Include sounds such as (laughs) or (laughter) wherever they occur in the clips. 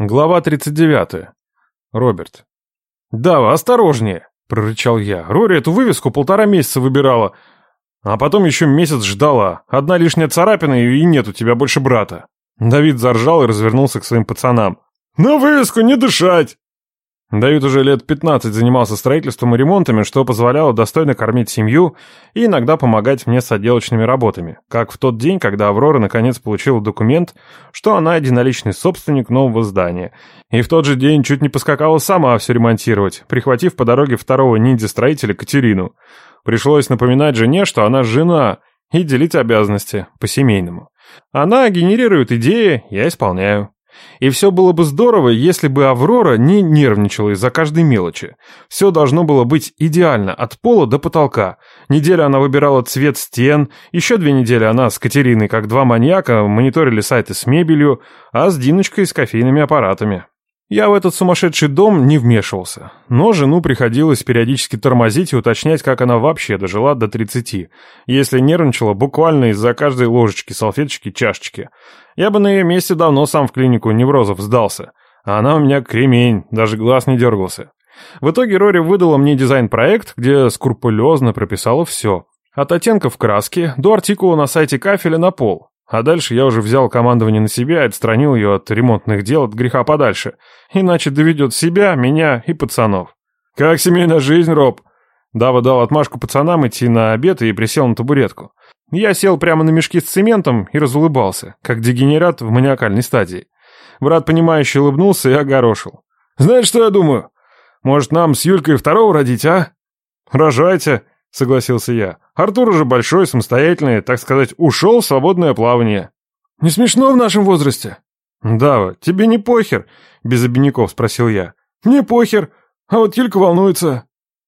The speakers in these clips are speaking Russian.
Глава 39. Роберт. «Да, осторожнее!» — прорычал я. «Рори эту вывеску полтора месяца выбирала, а потом еще месяц ждала. Одна лишняя царапина, и нет у тебя больше брата». Давид заржал и развернулся к своим пацанам. «На вывеску не дышать!» Давид уже лет 15 занимался строительством и ремонтами, что позволяло достойно кормить семью и иногда помогать мне с отделочными работами, как в тот день, когда Аврора наконец получила документ, что она единоличный собственник нового здания, и в тот же день чуть не поскакала сама все ремонтировать, прихватив по дороге второго ниндзя-строителя Катерину. Пришлось напоминать жене, что она жена, и делить обязанности по-семейному. Она генерирует идеи, я исполняю. И все было бы здорово, если бы Аврора не нервничала из-за каждой мелочи. Все должно было быть идеально, от пола до потолка. Неделю она выбирала цвет стен, еще две недели она с Катериной, как два маньяка, мониторили сайты с мебелью, а с Диночкой с кофейными аппаратами. Я в этот сумасшедший дом не вмешивался, но жену приходилось периодически тормозить и уточнять, как она вообще дожила до 30, если нервничала буквально из-за каждой ложечки, салфеточки, чашечки. Я бы на ее месте давно сам в клинику неврозов сдался, а она у меня кремень, даже глаз не дергался. В итоге Рори выдала мне дизайн-проект, где скрупулезно прописала все. От оттенков краски до артикула на сайте кафеля на пол. А дальше я уже взял командование на себя и отстранил ее от ремонтных дел от греха подальше. Иначе доведет себя, меня и пацанов. «Как семейная жизнь, Роб?» Дава дал отмашку пацанам идти на обед и присел на табуретку. Я сел прямо на мешки с цементом и разулыбался, как дегенерат в маниакальной стадии. Брат, понимающе улыбнулся и огорошил. «Знаешь, что я думаю? Может, нам с Юлькой второго родить, а?» «Рожайте», — согласился я. «Артур уже большой, самостоятельный, так сказать, ушел в свободное плавание». «Не смешно в нашем возрасте?» «Дава, тебе не похер?» — без обиняков спросил я. «Мне похер, а вот Юлька волнуется».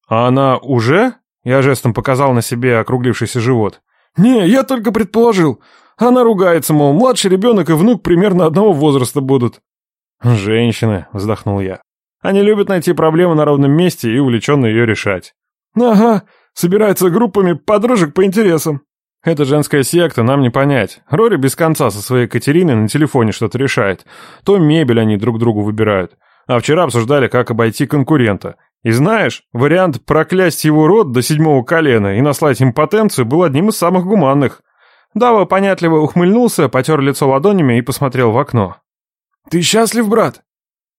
«А она уже?» — я жестом показал на себе округлившийся живот. «Не, я только предположил. Она ругается, мол, младший ребенок и внук примерно одного возраста будут». «Женщины», — вздохнул я. «Они любят найти проблему на ровном месте и увлеченно ее решать». «Ага, Собирается группами подружек по интересам. Это женская секта, нам не понять. Рори без конца со своей Катериной на телефоне что-то решает. То мебель они друг другу выбирают. А вчера обсуждали, как обойти конкурента. И знаешь, вариант проклясть его род до седьмого колена и наслать им потенцию был одним из самых гуманных. Дава понятливо ухмыльнулся, потер лицо ладонями и посмотрел в окно. «Ты счастлив, брат?»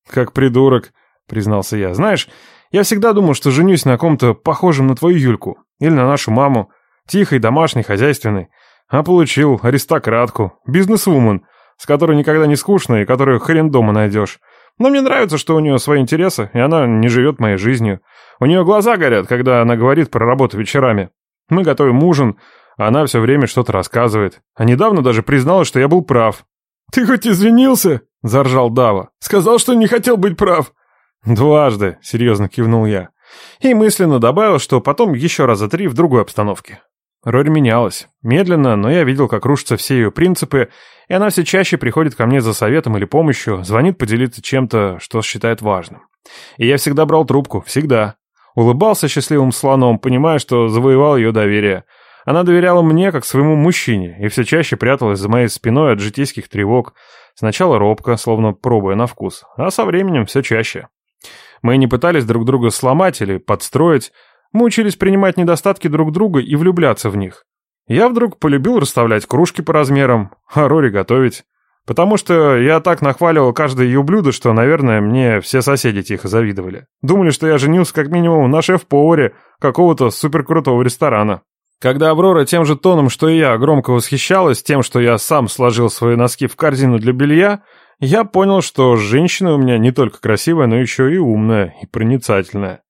«Как придурок», — признался я. «Знаешь, я всегда думал, что женюсь на ком-то похожем на твою Юльку. Или на нашу маму. Тихой, домашней, хозяйственной. А получил аристократку, бизнесвумен, с которой никогда не скучно и которую хрен дома найдешь. Но мне нравится, что у нее свои интересы, и она не живет моей жизнью. У нее глаза горят, когда она говорит про работу вечерами. Мы готовим ужин, а она все время что-то рассказывает. А недавно даже призналась, что я был прав. «Ты хоть извинился?» – заржал Дава. «Сказал, что не хотел быть прав». «Дважды», — серьезно кивнул я. И мысленно добавил, что потом еще раза три в другой обстановке. Роль менялась. Медленно, но я видел, как рушатся все ее принципы, и она все чаще приходит ко мне за советом или помощью, звонит поделиться чем-то, что считает важным. И я всегда брал трубку, всегда. Улыбался счастливым слоном, понимая, что завоевал ее доверие. Она доверяла мне, как своему мужчине, и все чаще пряталась за моей спиной от житейских тревог. Сначала робко, словно пробуя на вкус, а со временем все чаще. Мы не пытались друг друга сломать или подстроить, мы учились принимать недостатки друг друга и влюбляться в них. Я вдруг полюбил расставлять кружки по размерам, а Рори готовить. Потому что я так нахваливал каждое ее блюдо, что, наверное, мне все соседи тихо завидовали. Думали, что я женился как минимум на шеф-поваре какого-то суперкрутого ресторана. Когда Аврора тем же тоном, что и я, громко восхищалась тем, что я сам сложил свои носки в корзину для белья, я понял, что женщина у меня не только красивая, но еще и умная и проницательная.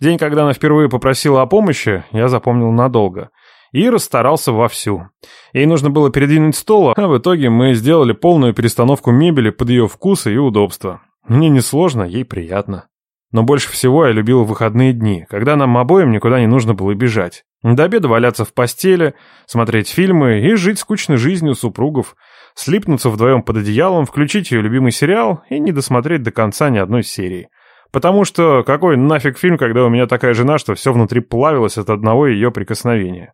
День, когда она впервые попросила о помощи, я запомнил надолго. И расстарался вовсю. Ей нужно было передвинуть стол, а в итоге мы сделали полную перестановку мебели под ее вкусы и удобства. Мне несложно, ей приятно. Но больше всего я любил выходные дни, когда нам обоим никуда не нужно было бежать. До обеда валяться в постели, смотреть фильмы и жить скучной жизнью супругов – слипнуться вдвоем под одеялом, включить ее любимый сериал и не досмотреть до конца ни одной серии. Потому что какой нафиг фильм, когда у меня такая жена, что все внутри плавилось от одного ее прикосновения.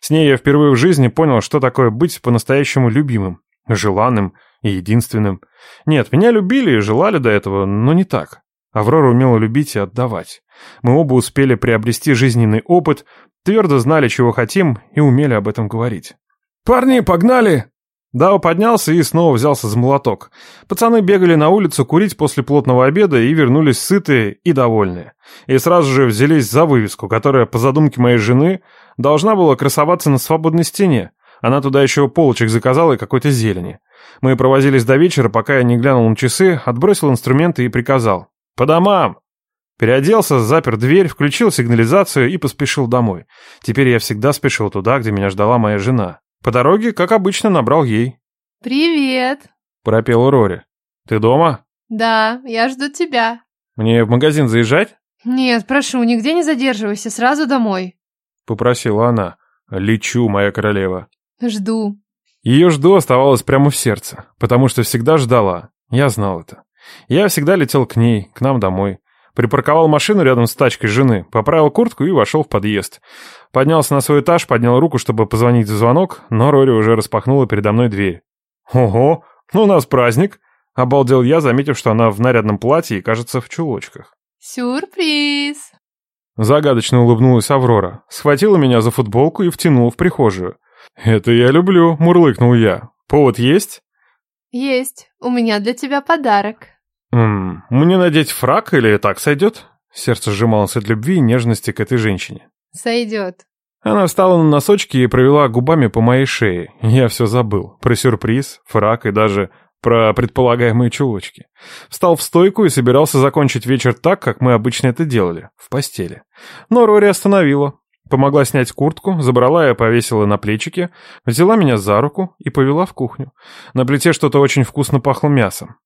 С ней я впервые в жизни понял, что такое быть по-настоящему любимым, желанным и единственным. Нет, меня любили и желали до этого, но не так. Аврора умела любить и отдавать. Мы оба успели приобрести жизненный опыт, твердо знали, чего хотим, и умели об этом говорить. «Парни, погнали!» Дао поднялся и снова взялся за молоток. Пацаны бегали на улицу курить после плотного обеда и вернулись сытые и довольные. И сразу же взялись за вывеску, которая, по задумке моей жены, должна была красоваться на свободной стене. Она туда еще полочек заказала и какой-то зелени. Мы провозились до вечера, пока я не глянул на часы, отбросил инструменты и приказал. «По домам!» Переоделся, запер дверь, включил сигнализацию и поспешил домой. Теперь я всегда спешил туда, где меня ждала моя жена. По дороге, как обычно, набрал ей. «Привет!» — пропела Рори. «Ты дома?» «Да, я жду тебя». «Мне в магазин заезжать?» «Нет, прошу, нигде не задерживайся, сразу домой», — попросила она. «Лечу, моя королева». «Жду». Ее жду оставалось прямо в сердце, потому что всегда ждала. Я знал это. Я всегда летел к ней, к нам домой. Припарковал машину рядом с тачкой жены, поправил куртку и вошел в подъезд. Поднялся на свой этаж, поднял руку, чтобы позвонить в звонок, но Рори уже распахнула передо мной дверь. «Ого, ну у нас праздник!» — обалдел я, заметив, что она в нарядном платье и, кажется, в чулочках. «Сюрприз!» Загадочно улыбнулась Аврора, схватила меня за футболку и втянула в прихожую. «Это я люблю», — мурлыкнул я. «Повод есть?» «Есть. У меня для тебя подарок». «Ммм, мне надеть фрак или так сойдет?» Сердце сжималось от любви и нежности к этой женщине. «Сойдет». Она встала на носочки и провела губами по моей шее. Я все забыл. Про сюрприз, фрак и даже про предполагаемые чулочки. Встал в стойку и собирался закончить вечер так, как мы обычно это делали, в постели. Но Рори остановила. Помогла снять куртку, забрала и повесила на плечики, взяла меня за руку и повела в кухню. На плите что-то очень вкусно пахло мясом.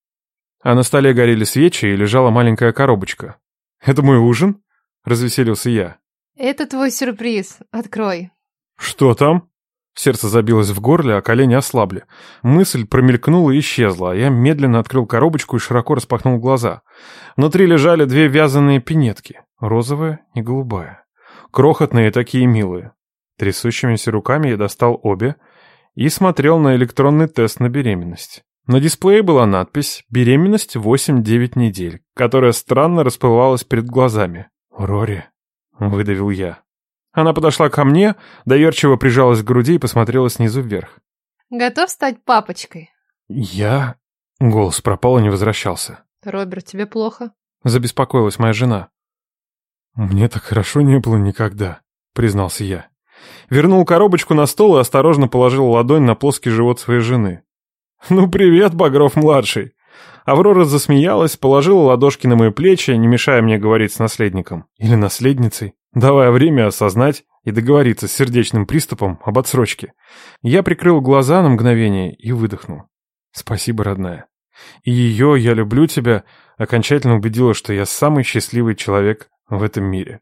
А на столе горели свечи и лежала маленькая коробочка. «Это мой ужин?» — развеселился я. «Это твой сюрприз. Открой». «Что там?» Сердце забилось в горле, а колени ослабли. Мысль промелькнула и исчезла, а я медленно открыл коробочку и широко распахнул глаза. Внутри лежали две вязаные пинетки, розовая и голубая. Крохотные такие милые. Трясущимися руками я достал обе и смотрел на электронный тест на беременность. На дисплее была надпись «Беременность 8-9 недель», которая странно расплывалась перед глазами. «Рори», — выдавил я. Она подошла ко мне, доверчиво прижалась к груди и посмотрела снизу вверх. «Готов стать папочкой?» «Я...» Голос пропал и не возвращался. «Роберт, тебе плохо?» Забеспокоилась моя жена. «Мне так хорошо не было никогда», — признался я. Вернул коробочку на стол и осторожно положил ладонь на плоский живот своей жены. (laughs) «Ну, привет, Багров-младший!» Аврора засмеялась, положила ладошки на мои плечи, не мешая мне говорить с наследником. Или наследницей, давая время осознать и договориться с сердечным приступом об отсрочке. Я прикрыл глаза на мгновение и выдохнул. «Спасибо, родная. И ее «я люблю тебя» окончательно убедила, что я самый счастливый человек в этом мире.